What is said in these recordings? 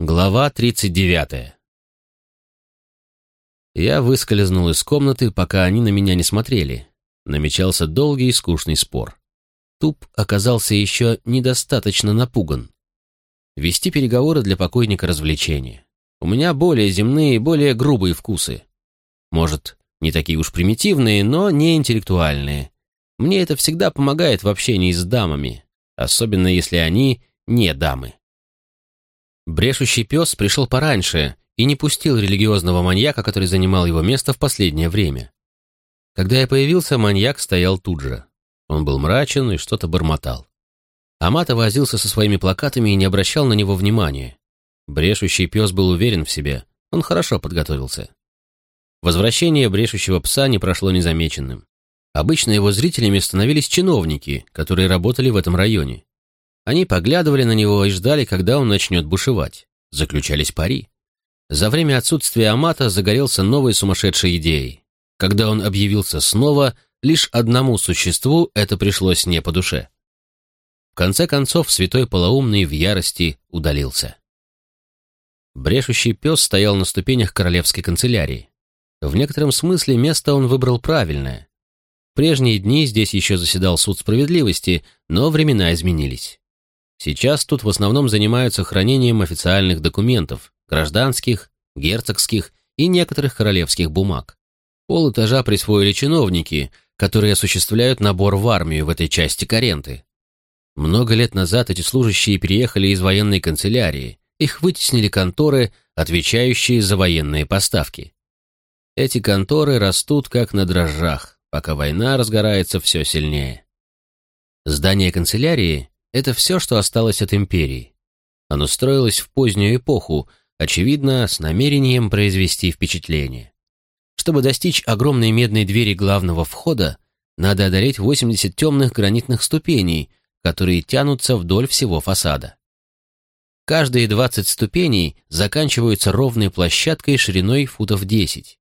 Глава 39 Я выскользнул из комнаты, пока они на меня не смотрели. Намечался долгий и скучный спор. Туп оказался еще недостаточно напуган. Вести переговоры для покойника развлечения. У меня более земные, более грубые вкусы. Может, не такие уж примитивные, но не интеллектуальные. Мне это всегда помогает в общении с дамами, особенно если они не дамы. Брешущий пес пришел пораньше и не пустил религиозного маньяка, который занимал его место в последнее время. Когда я появился, маньяк стоял тут же. Он был мрачен и что-то бормотал. Амата возился со своими плакатами и не обращал на него внимания. Брешущий пес был уверен в себе, он хорошо подготовился. Возвращение брешущего пса не прошло незамеченным. Обычно его зрителями становились чиновники, которые работали в этом районе. Они поглядывали на него и ждали, когда он начнет бушевать. Заключались пари. За время отсутствия Амата загорелся новой сумасшедшей идеей. Когда он объявился снова, лишь одному существу это пришлось не по душе. В конце концов, святой полоумный в ярости удалился. Брешущий пес стоял на ступенях королевской канцелярии. В некотором смысле место он выбрал правильное. В прежние дни здесь еще заседал суд справедливости, но времена изменились. Сейчас тут в основном занимаются хранением официальных документов, гражданских, герцогских и некоторых королевских бумаг. Пол этажа присвоили чиновники, которые осуществляют набор в армию в этой части Каренты. Много лет назад эти служащие переехали из военной канцелярии, их вытеснили конторы, отвечающие за военные поставки. Эти конторы растут как на дрожжах, пока война разгорается все сильнее. Здание канцелярии это все, что осталось от империи. Оно строилось в позднюю эпоху, очевидно, с намерением произвести впечатление. Чтобы достичь огромной медной двери главного входа, надо одолеть 80 темных гранитных ступеней, которые тянутся вдоль всего фасада. Каждые 20 ступеней заканчиваются ровной площадкой шириной футов 10.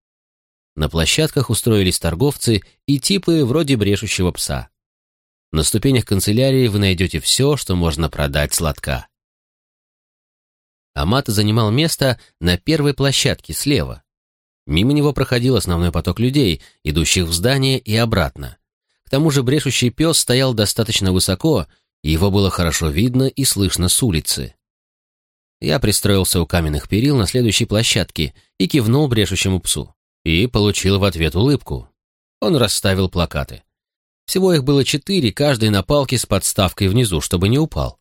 На площадках устроились торговцы и типы вроде брешущего пса. На ступенях канцелярии вы найдете все, что можно продать сладка. Амата занимал место на первой площадке слева. Мимо него проходил основной поток людей, идущих в здание и обратно. К тому же брешущий пес стоял достаточно высоко, и его было хорошо видно и слышно с улицы. Я пристроился у каменных перил на следующей площадке и кивнул брешущему псу. И получил в ответ улыбку. Он расставил плакаты. Всего их было четыре, каждый на палке с подставкой внизу, чтобы не упал.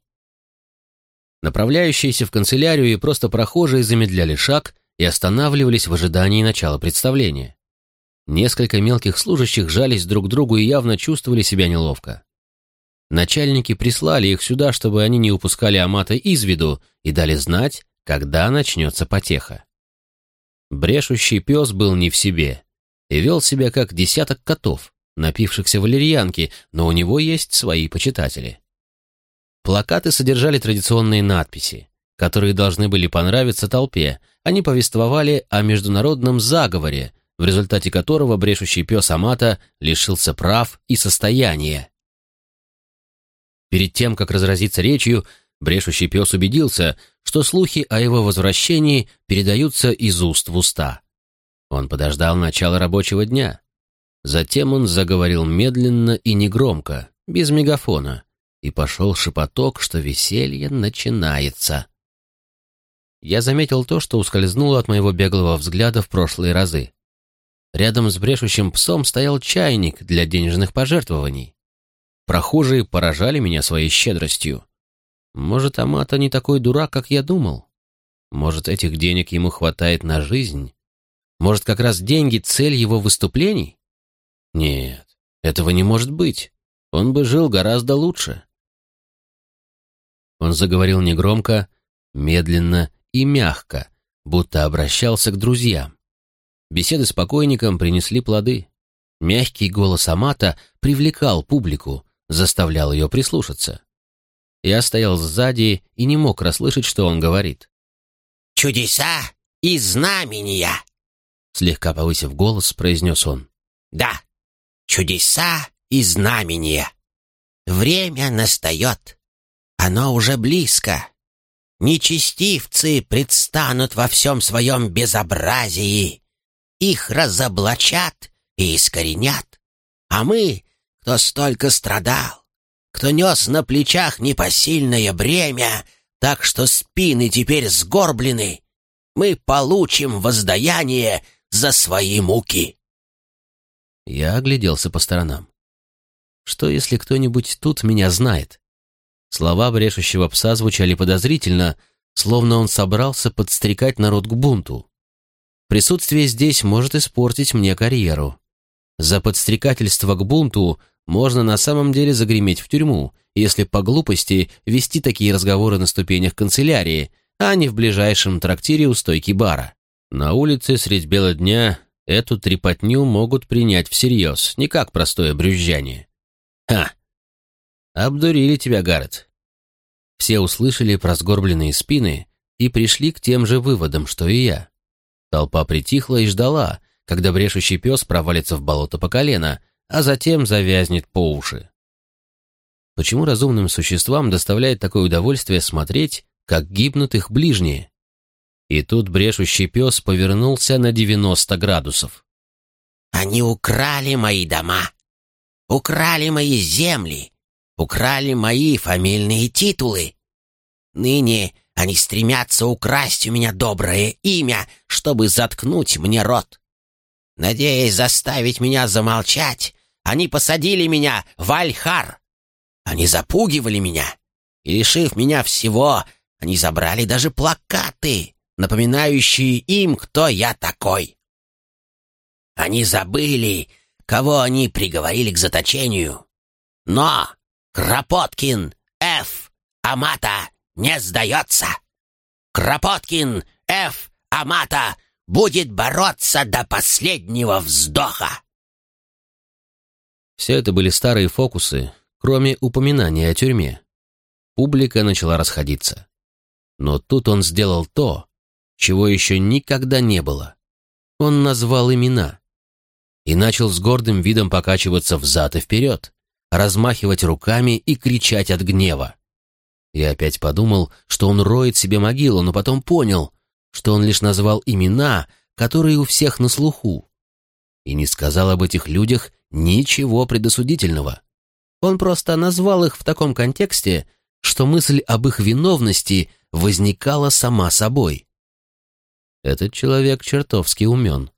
Направляющиеся в канцелярию и просто прохожие замедляли шаг и останавливались в ожидании начала представления. Несколько мелких служащих жались друг к другу и явно чувствовали себя неловко. Начальники прислали их сюда, чтобы они не упускали Амата из виду и дали знать, когда начнется потеха. Брешущий пес был не в себе и вел себя как десяток котов, напившихся валерьянки, но у него есть свои почитатели. Плакаты содержали традиционные надписи, которые должны были понравиться толпе. Они повествовали о международном заговоре, в результате которого брешущий пес Амата лишился прав и состояния. Перед тем, как разразиться речью, брешущий пес убедился, что слухи о его возвращении передаются из уст в уста. Он подождал начала рабочего дня, Затем он заговорил медленно и негромко, без мегафона, и пошел шепоток, что веселье начинается. Я заметил то, что ускользнуло от моего беглого взгляда в прошлые разы. Рядом с брешущим псом стоял чайник для денежных пожертвований. Прохожие поражали меня своей щедростью. Может, Амата не такой дурак, как я думал? Может, этих денег ему хватает на жизнь? Может, как раз деньги — цель его выступлений? Нет, этого не может быть. Он бы жил гораздо лучше. Он заговорил негромко, медленно и мягко, будто обращался к друзьям. Беседы с покойником принесли плоды. Мягкий голос Амата привлекал публику, заставлял ее прислушаться. Я стоял сзади и не мог расслышать, что он говорит. «Чудеса и знамения!» Слегка повысив голос, произнес он. «Да, чудеса и знамения. Время настает. Оно уже близко. нечестивцы предстанут во всем своем безобразии. Их разоблачат и искоренят. А мы, кто столько страдал, кто нес на плечах непосильное бремя, так что спины теперь сгорблены, мы получим воздаяние за свои муки. Я огляделся по сторонам. Что, если кто-нибудь тут меня знает? Слова брешущего пса звучали подозрительно, словно он собрался подстрекать народ к бунту. Присутствие здесь может испортить мне карьеру. За подстрекательство к бунту можно на самом деле загреметь в тюрьму, если по глупости вести такие разговоры на ступенях канцелярии, а не в ближайшем трактире у стойки бара. На улице средь бела дня эту трепотню могут принять всерьез, не как простое брюзжание. Ха! Обдурили тебя, Гаррет. Все услышали про сгорбленные спины и пришли к тем же выводам, что и я. Толпа притихла и ждала, когда брешущий пес провалится в болото по колено, а затем завязнет по уши. Почему разумным существам доставляет такое удовольствие смотреть, как гибнут их ближние? И тут брешущий пес повернулся на 90 градусов. «Они украли мои дома, украли мои земли, украли мои фамильные титулы. Ныне они стремятся украсть у меня доброе имя, чтобы заткнуть мне рот. Надеясь заставить меня замолчать, они посадили меня в Альхар. Они запугивали меня. И, лишив меня всего, они забрали даже плакаты, напоминающие им, кто я такой. Они забыли, кого они приговорили к заточению. Но Кропоткин Ф. Амата не сдается. Кропоткин Ф. Амата будет бороться до последнего вздоха. Все это были старые фокусы, кроме упоминания о тюрьме. Публика начала расходиться. Но тут он сделал то, чего еще никогда не было. Он назвал имена и начал с гордым видом покачиваться взад и вперед, размахивать руками и кричать от гнева. Я опять подумал, что он роет себе могилу, но потом понял, что он лишь назвал имена, которые у всех на слуху, и не сказал об этих людях ничего предосудительного. Он просто назвал их в таком контексте, что мысль об их виновности возникала сама собой. Этот человек чертовски умен.